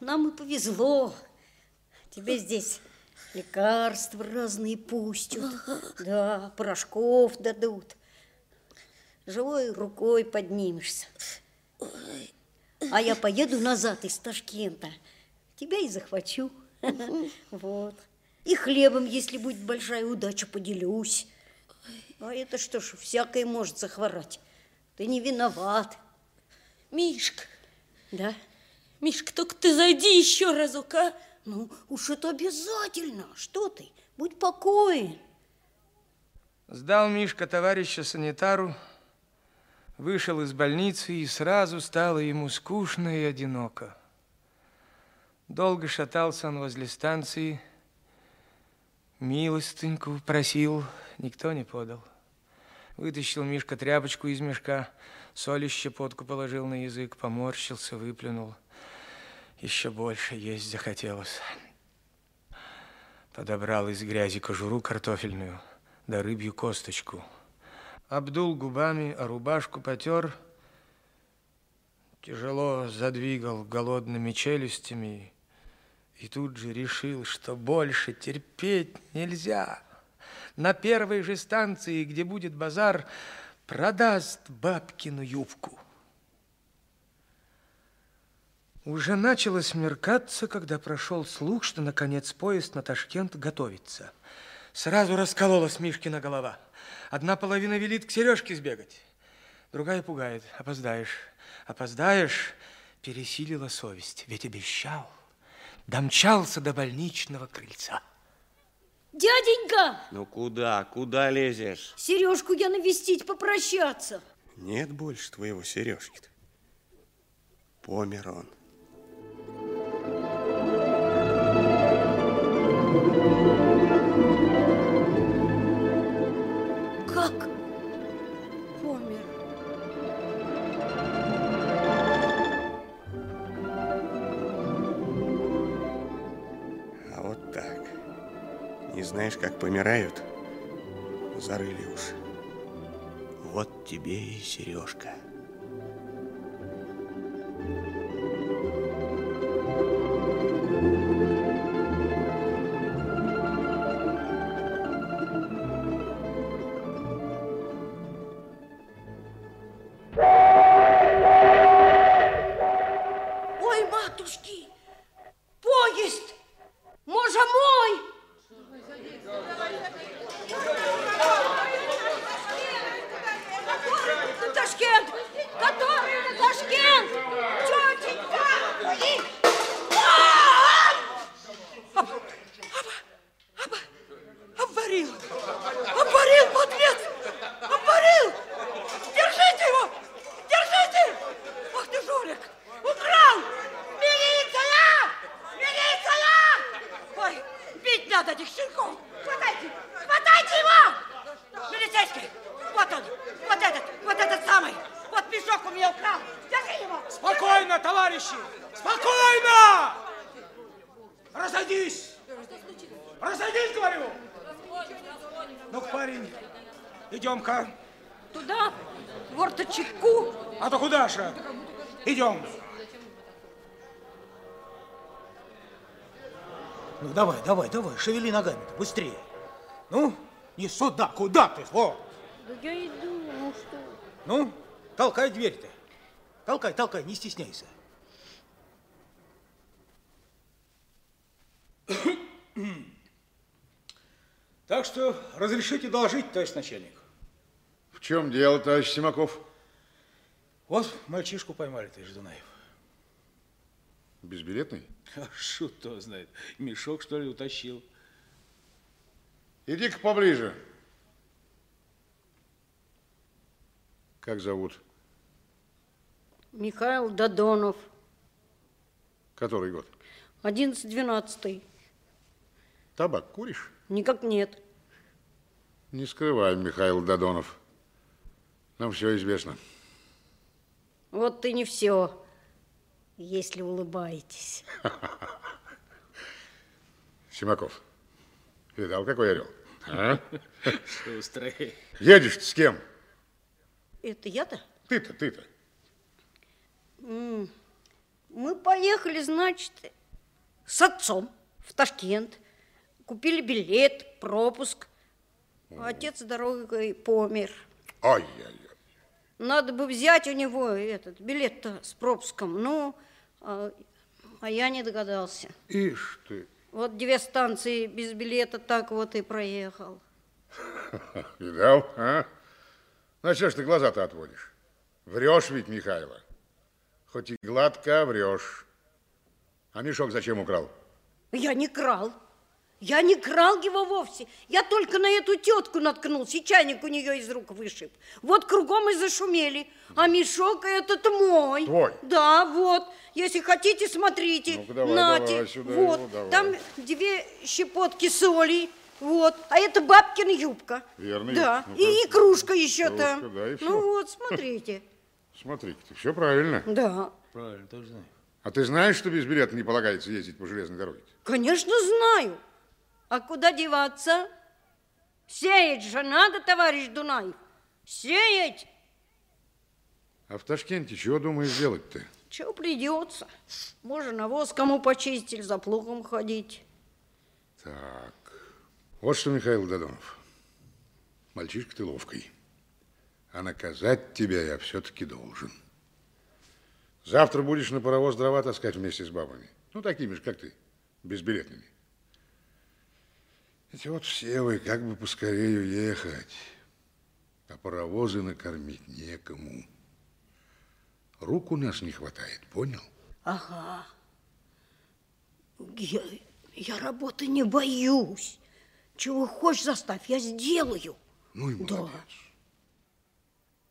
Нам и повезло. Тебе здесь лекарства разные пустят. Да, порошков дадут. Живой рукой поднимешься. А я поеду назад из Ташкента. Тебя и захвачу. Вот. И хлебом, если будет большая удача, поделюсь. А это что ж, всякое может захворать. Ты не виноват. Мишка. Да? Мишка, только ты зайди еще разок, а? Ну, уж это обязательно. Что ты? Будь покоен. Сдал Мишка товарища санитару, вышел из больницы, и сразу стало ему скучно и одиноко. Долго шатался он возле станции, милостыньку просил, никто не подал. Вытащил Мишка тряпочку из мешка, соль и щепотку положил на язык, поморщился, выплюнул. Еще больше есть захотелось. Подобрал из грязи кожуру картофельную, да рыбью косточку. Обдул губами, а рубашку потер, тяжело задвигал голодными челюстями и тут же решил, что больше терпеть нельзя. На первой же станции, где будет базар, продаст бабкину юбку. Уже начало смеркаться, когда прошел слух, что, наконец, поезд на Ташкент готовится. Сразу раскололась Мишкина голова. Одна половина велит к Сережке сбегать, другая пугает. Опоздаешь, опоздаешь, пересилила совесть, ведь обещал домчался до больничного крыльца. Дяденька! Ну куда, куда лезешь? Сережку я навестить, попрощаться. Нет больше твоего Сережки-то. Помер он. Знаешь, как помирают? Зарыли уж. Вот тебе и сережка. Спокойно, товарищи! Спокойно! Разойдись! Разойдись, говорю! ну парень, идем-ка. Туда, в Орточепку. А то куда же? Идем. Ну, давай, давай, давай, шевели ногами быстрее. Ну, не сюда, куда ты? Вот. Да я иду, ну что? Ну, толкай дверь-то. Толкай, толкай, не стесняйся. Так что разрешите доложить, товарищ начальник. В чем дело, товарищ Симаков? Вот мальчишку поймали, товарищ Дунаев. Безбилетный? А шут кто знает, мешок, что ли, утащил. Иди-ка поближе. Как зовут? Михаил Додонов, Который год? 11-12. Табак куришь? Никак нет. Не скрывай, Михаил Додонов. Нам все известно. Вот и не все, если улыбаетесь. Симаков, видал, какой орел? А? Шустрый. Едешь с кем? Это я-то? Ты-то, ты-то. Мы поехали, значит, с отцом в Ташкент. Купили билет, пропуск. Отец дорогой помер. Ай-яй-яй. Надо бы взять у него этот билет-то с пропуском. Ну, а, а я не догадался. Ишь ты. Вот две станции без билета так вот и проехал. Видал, а? Ну, а что ж ты глаза-то отводишь? Врешь ведь, Михайло. Хоть и гладко, врешь. А мешок зачем украл? Я не крал. Я не крал его вовсе. Я только на эту тетку наткнулся, и чайник у нее из рук вышиб. Вот кругом и зашумели. А мешок этот мой. Твой? Да, вот. Если хотите, смотрите. Ну-ка, давай, Нате. давай сюда вот. его, давай. Там две щепотки соли. Вот. А это бабкина юбка. Верно, Да. юбка. И, и кружка еще Кружка, там. да, и ну вот, смотрите. Смотри-ка, ты все правильно. Да. Правильно, тоже знаю. А ты знаешь, что без билета не полагается ездить по железной дороге? Конечно, знаю. А куда деваться? Сеять же надо, товарищ Дунаев. Сеять. А в Ташкенте чего думаешь делать-то? Чего придется? Можно навоз кому почистить, или за плугом ходить. Так, вот что, Михаил Додонов. Мальчишка ты ловкий. А наказать тебя я все-таки должен. Завтра будешь на паровоз дрова таскать вместе с бабами. Ну, такими же, как ты, безбилетными. Ведь вот все вы, как бы поскорее уехать. А паровозы накормить некому. Рук у нас не хватает, понял? Ага. Я, я работы не боюсь. Чего хочешь заставь, я сделаю. Ну и молодец.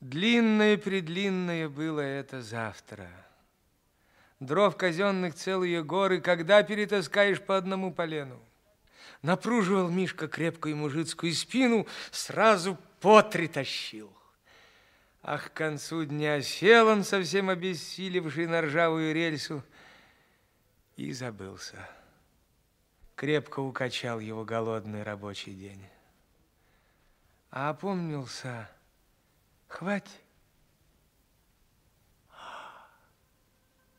Длинное-предлинное было это завтра. Дров казенных целые горы, когда перетаскаешь по одному полену? Напруживал Мишка крепкую мужицкую спину, сразу по три тащил. Ах, к концу дня сел он, совсем обессилевший на ржавую рельсу, и забылся. Крепко укачал его голодный рабочий день. А опомнился, хватит.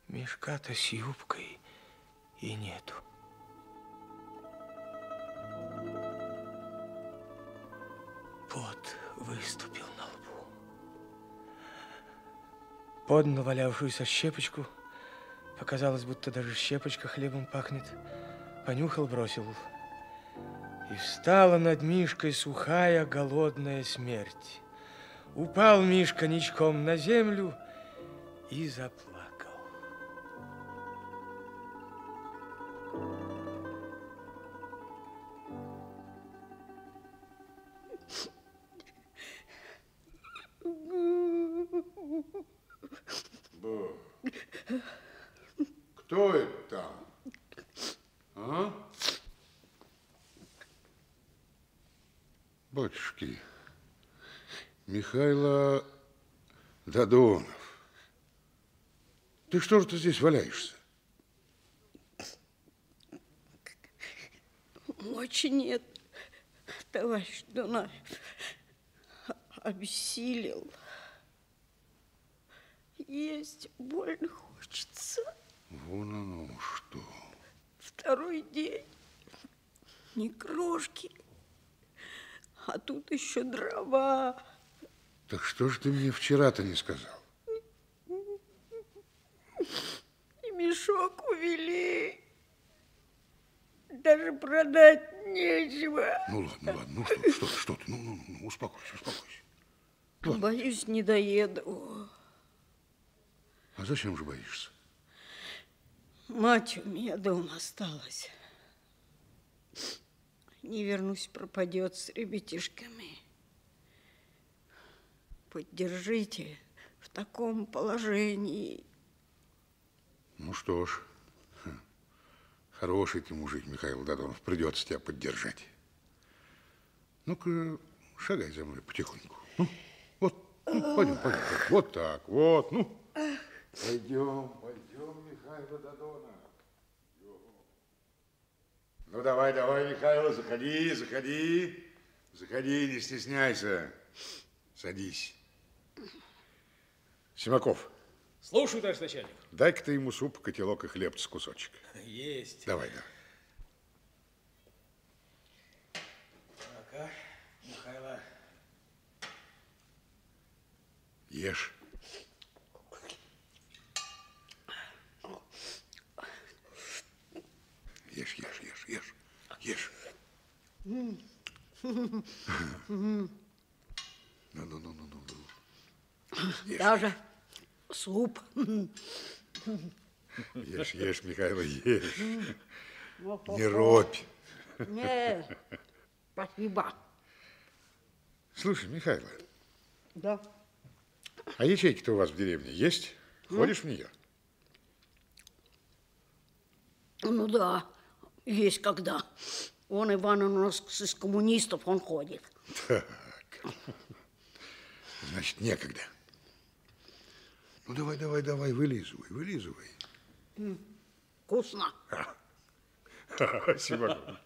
Мешка-то с юбкой и нету. Пот выступил на лбу. Поднял валявшуюся щепочку. Показалось, будто даже щепочка хлебом пахнет. Понюхал, бросил. И встала над Мишкой сухая, голодная смерть. Упал Мишка ничком на землю и заплакал. Кто это там? А? Батюшки, Михайло Додонов, ты что же ты здесь валяешься? Мочи нет, товарищ Дунаев. Обессилел. Есть больно хочется. Вон оно что. Второй день. Ни крошки. А тут еще дрова. Так что же ты мне вчера-то не сказал? И мешок увели. Даже продать нечего. Ну ладно, ладно, ну что, что, что ты, ну, ну, ну, успокойся, успокойся. Боюсь, не доеду. А зачем же боишься? Мать у меня дома осталась. Не вернусь, пропадет с ребятишками. Поддержите в таком положении. Ну что ж, хороший ты мужик, Михаил Додонов, придется тебя поддержать. Ну-ка, шагай за мной потихоньку. Ну, вот, ну, пойдем, пойдем. Вот так, вот, ну. Пойдем, пойдем, Михаил Додонов. Ну, давай, давай, Михаил, заходи, заходи. Заходи, не стесняйся. Садись. Симаков, Слушаю, товарищ начальник. Дай-ка ты ему суп, котелок и хлеб с кусочек. Есть. Давай, давай. Ну-ка, Михайло. Ешь. Ешь, ешь, ешь, ешь, ешь. Ну, ну, ну, ну, ну, ну. Даже суп. Ешь, ешь, Михайло, ешь. Не робь. Не, спасибо. Слушай, Михайло, Да. а ячейки-то у вас в деревне есть? Ходишь в нее? Ну да, есть когда. Он, Иван, у нас из коммунистов, он ходит. Так. Значит, некогда. Ну, давай, давай, давай, вылизывай, вылизывай. Вкусно. Спасибо.